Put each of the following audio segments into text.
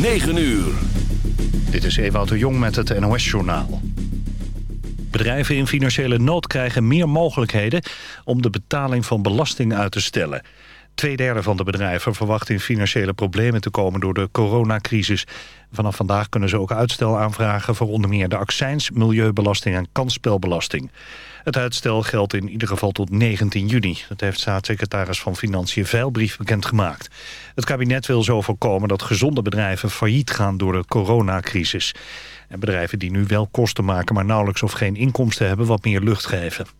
9 uur. Dit is Ewout de Jong met het NOS-journaal. Bedrijven in financiële nood krijgen meer mogelijkheden... om de betaling van belasting uit te stellen. Tweederde van de bedrijven verwacht in financiële problemen te komen... door de coronacrisis. Vanaf vandaag kunnen ze ook uitstel aanvragen... voor onder meer de accijns, milieubelasting en kansspelbelasting. Het uitstel geldt in ieder geval tot 19 juni. Dat heeft staatssecretaris van Financiën Veilbrief bekendgemaakt. Het kabinet wil zo voorkomen dat gezonde bedrijven failliet gaan door de coronacrisis. En bedrijven die nu wel kosten maken, maar nauwelijks of geen inkomsten hebben, wat meer lucht geven.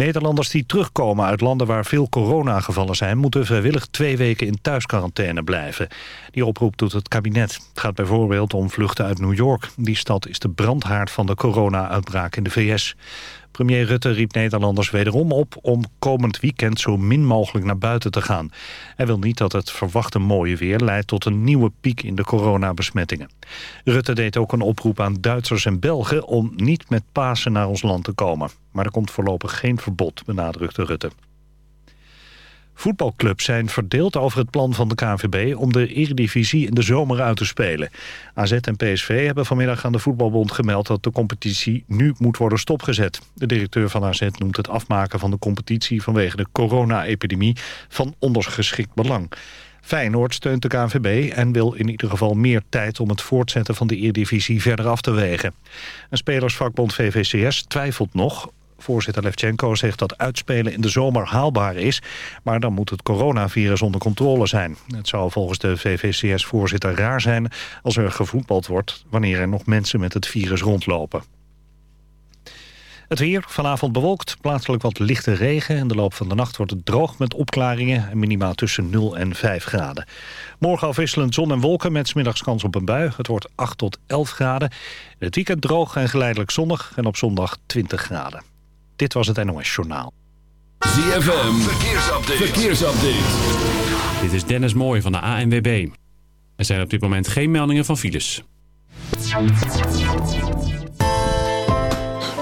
Nederlanders die terugkomen uit landen waar veel coronagevallen zijn... moeten vrijwillig twee weken in thuisquarantaine blijven. Die oproep doet het kabinet. Het gaat bijvoorbeeld om vluchten uit New York. Die stad is de brandhaard van de corona-uitbraak in de VS. Premier Rutte riep Nederlanders wederom op om komend weekend zo min mogelijk naar buiten te gaan. Hij wil niet dat het verwachte mooie weer leidt tot een nieuwe piek in de coronabesmettingen. Rutte deed ook een oproep aan Duitsers en Belgen om niet met Pasen naar ons land te komen. Maar er komt voorlopig geen verbod, benadrukte Rutte. Voetbalclubs zijn verdeeld over het plan van de KNVB om de Eredivisie in de zomer uit te spelen. AZ en PSV hebben vanmiddag aan de Voetbalbond gemeld dat de competitie nu moet worden stopgezet. De directeur van AZ noemt het afmaken van de competitie vanwege de corona-epidemie van ondergeschikt belang. Feyenoord steunt de KNVB en wil in ieder geval meer tijd om het voortzetten van de Eredivisie verder af te wegen. Een spelersvakbond VVCS twijfelt nog Voorzitter Levchenko zegt dat uitspelen in de zomer haalbaar is... maar dan moet het coronavirus onder controle zijn. Het zou volgens de VVCS-voorzitter raar zijn als er gevoetbald wordt... wanneer er nog mensen met het virus rondlopen. Het weer, vanavond bewolkt, plaatselijk wat lichte regen. In de loop van de nacht wordt het droog met opklaringen... en minimaal tussen 0 en 5 graden. Morgen afwisselend zon en wolken met smiddags kans op een bui. Het wordt 8 tot 11 graden. het weekend droog en geleidelijk zonnig en op zondag 20 graden. Dit was het NOS Journaal. ZFM, verkeersupdate. verkeersupdate. Dit is Dennis Mooij van de ANWB. Er zijn op dit moment geen meldingen van files.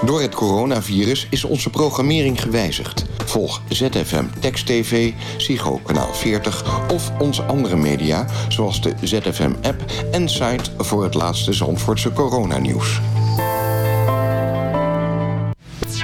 Door het coronavirus is onze programmering gewijzigd. Volg ZFM Text TV, Psycho Kanaal 40 of onze andere media... zoals de ZFM-app en site voor het laatste Zandvoortse coronanieuws.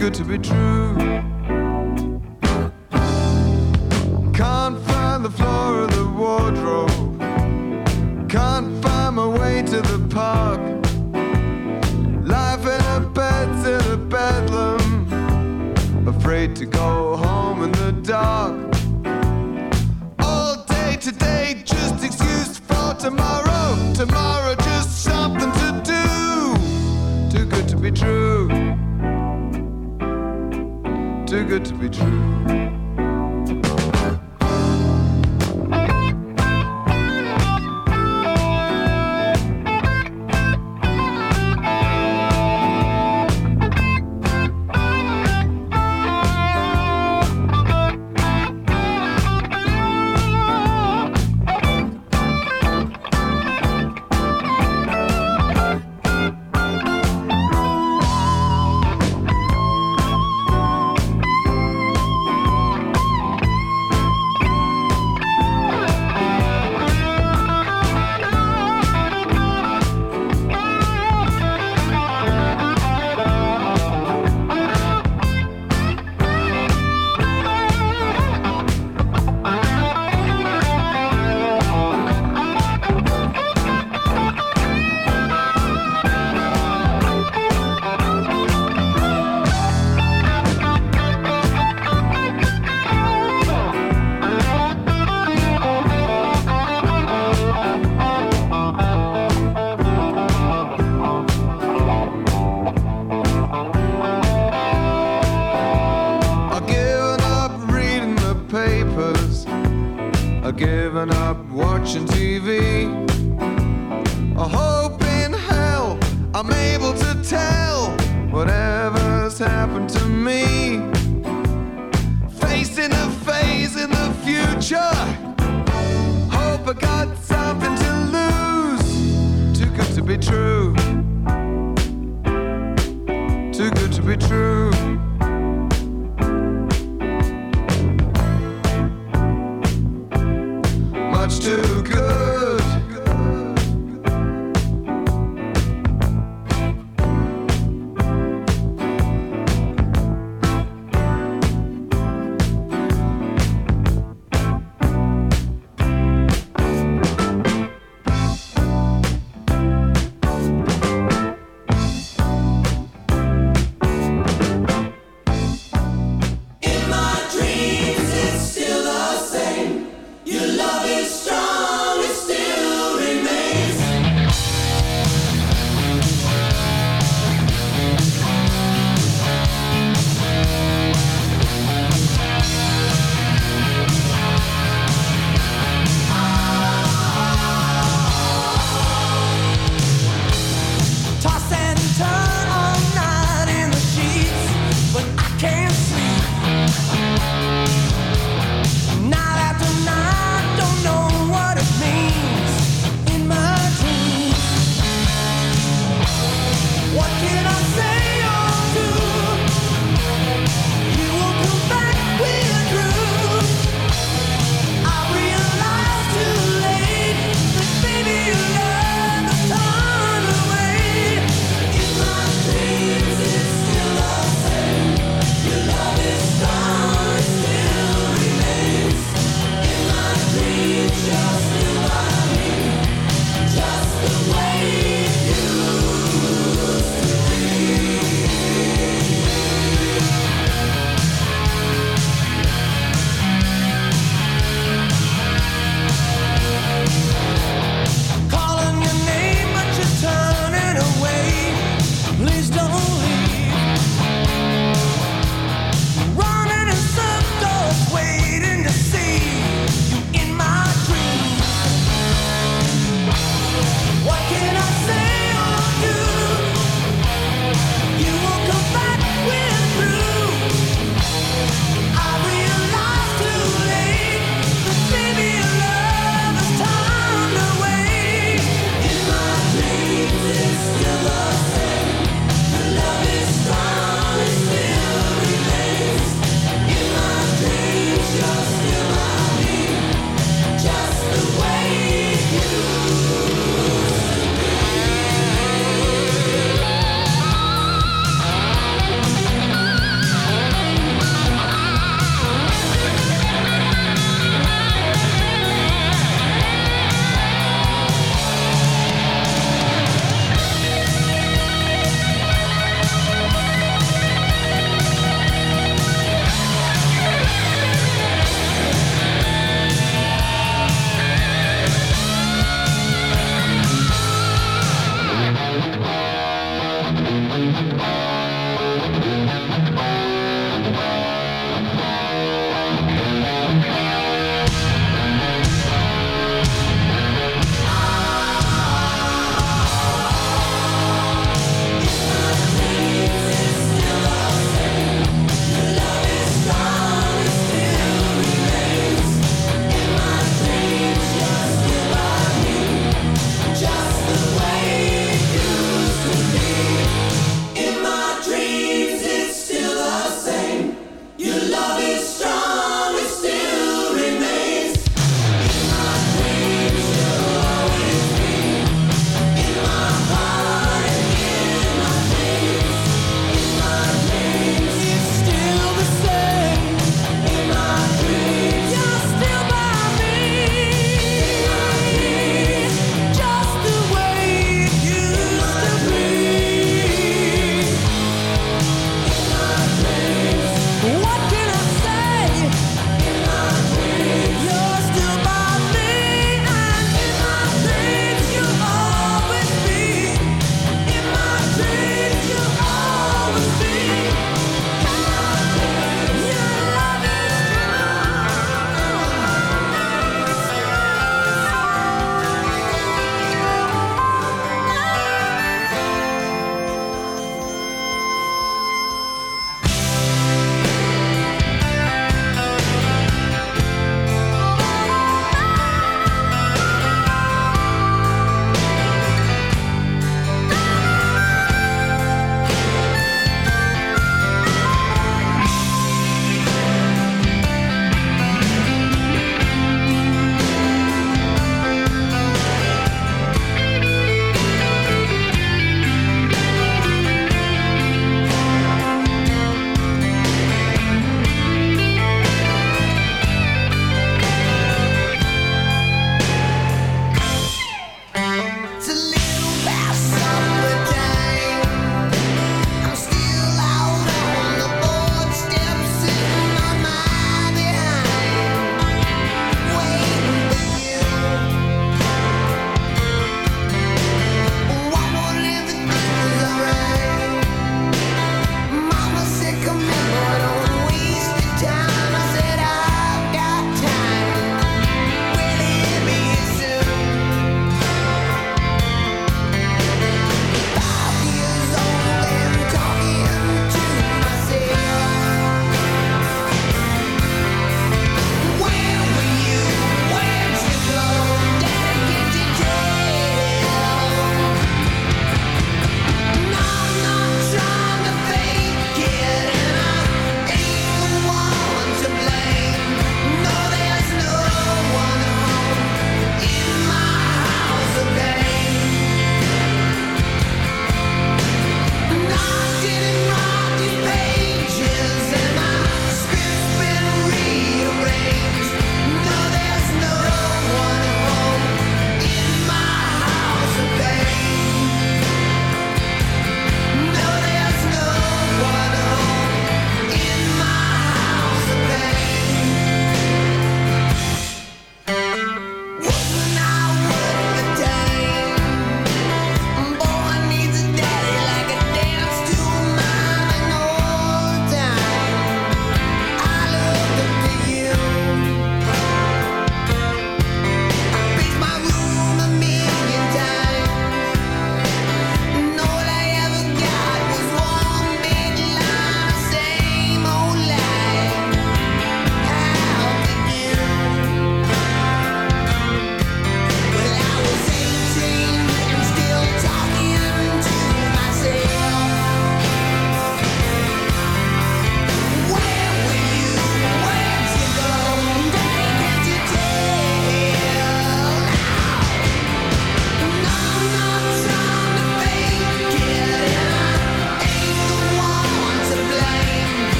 good to be true.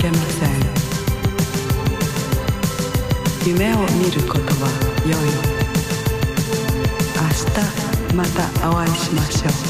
けません夢を見ることは良い明日またお会いしましょう